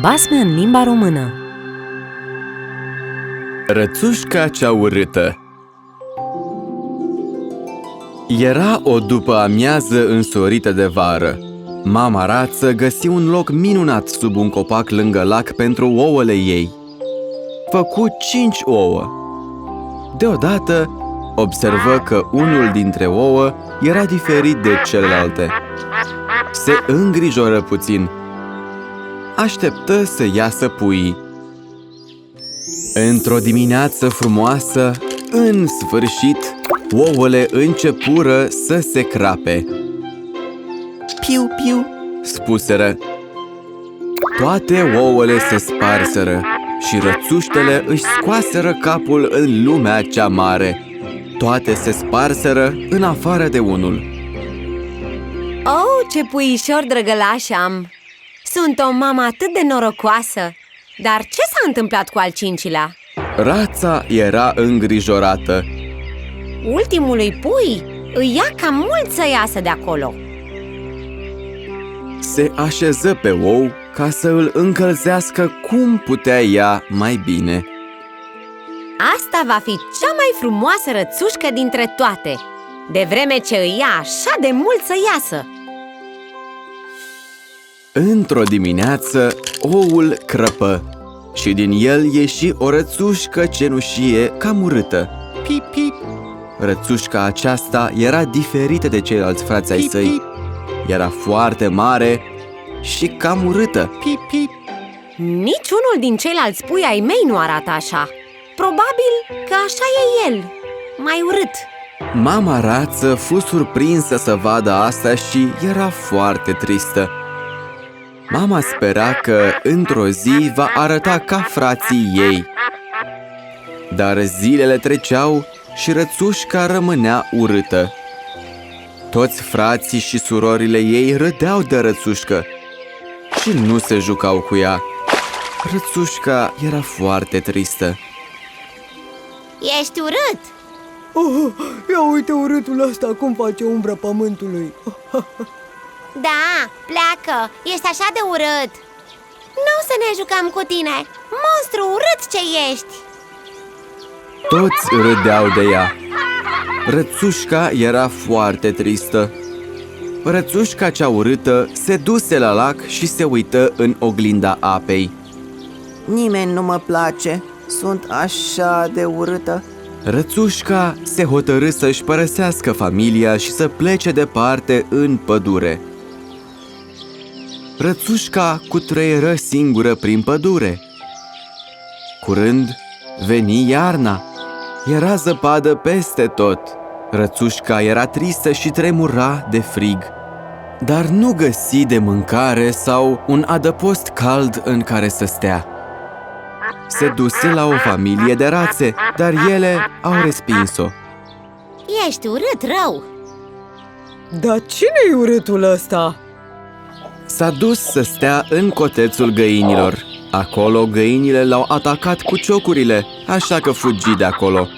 Basme în limba română Rățușca cea urâtă Era o după amiază însorită de vară. Mama rață găsi un loc minunat sub un copac lângă lac pentru ouăle ei. Făcu cinci ouă. Deodată observă că unul dintre ouă era diferit de celelalte. Se îngrijoră puțin. Așteptă să iasă puii. Într-o dimineață frumoasă, în sfârșit, ouăle începură să se crape. Piu, piu, spuseră. Toate ouăle se sparseră și rățuștele își scoaseră capul în lumea cea mare. Toate se sparseră în afară de unul. Oh, ce puișor drăgălaș am! Sunt o mamă atât de norocoasă! Dar ce s-a întâmplat cu al cincilea? Rața era îngrijorată. Ultimului pui îi ia cam mult să iasă de acolo Se așeză pe ou ca să îl încălzească cum putea ea mai bine. Asta va fi cea mai frumoasă rățușcă dintre toate De vreme ce îi ia așa de mult să iasă Într-o dimineață, oul crăpă și din el ieși o rățușcă cenușie cam urâtă. Pip, pip! Rățușca aceasta era diferită de ceilalți frați ai săi. Era foarte mare și cam urâtă. Pip, pip! Niciunul din ceilalți pui ai mei nu arată așa Probabil că așa e el, mai urât Mama rață fu surprinsă să vadă asta și era foarte tristă. Mama spera că într-o zi va arăta ca frații ei. Dar zilele treceau și rățușca rămânea urâtă. Toți frații și surorile ei râdeau de rățușcă și nu se jucau cu ea. Rățușca era foarte tristă. Ești urât! Oh, ia uite urâtul ăsta cum face umbră pământului Da, pleacă! Ești așa de urât! Nu o să ne jucăm cu tine! Monstru urât ce ești! Toți râdeau de ea. Rățușca era foarte tristă. Rățușca cea urâtă se duse la lac și se uită în oglinda apei. Nimeni nu mă place, sunt așa de urâtă Rățușca se hotărâ să-și părăsească familia și să plece departe în pădure. Rățușca cutreieră singură prin pădure. Curând veni iarna. Era zăpadă peste tot. Rățușca era tristă și tremura de frig. Dar nu găsi de mâncare sau un adăpost cald în care să stea. Se duse la o familie de rațe, dar ele au respins-o. Ești urât rău! Dar cine-i urâtul ăsta? S-a dus să stea în cotețul găinilor. Acolo găinile l-au atacat cu ciocurile, așa că fugi de acolo.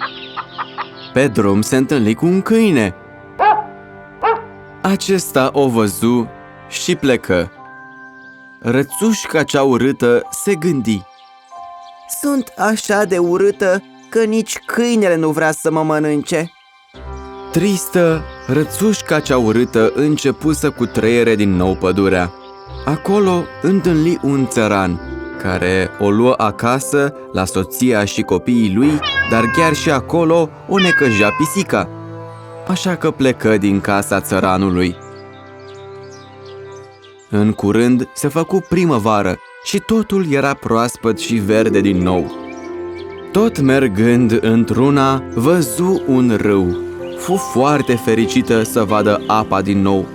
Pe drum se întâlni cu un câine. Acesta o văzu și plecă. Rățușca cea urâtă se gândi. Sunt așa de urâtă că nici câinele nu vrea să mă mănânce Tristă, rățușca cea urâtă începu să cutreiere din nou pădurea. Acolo întâlni un țăran, care o luă acasă la soția și copiii lui, dar chiar și acolo o necăjea pisica. Așa că plecă din casa țăranului. În curând se făcu primăvară și totul era proaspăt și verde din nou. Tot mergând într-una, văzu un râu. Fu foarte fericită să vadă apa din nou.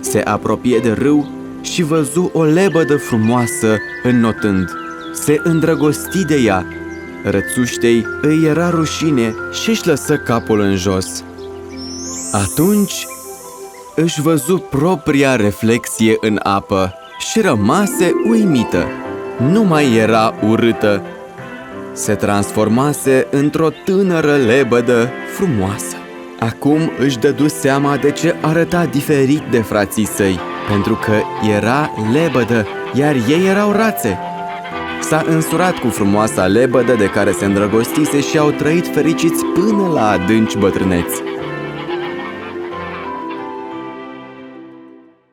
Se apropie de râu și văzu o lebădă frumoasă înnotând. Se îndrăgosti de ea. Rățuștei îi era rușine și își lăsă capul în jos. Atunci își văzu propria reflexie în apă și rămase uimită. Nu mai era urâtă. Se transformase într-o tânără lebădă frumoasă. Acum își dădu seama de ce arăta diferit de frații săi, pentru că era lebădă, iar ei erau rațe. S-a însurat cu frumoasa lebădă de care se îndrăgostise și au trăit fericiți până la adânci bătrâneți.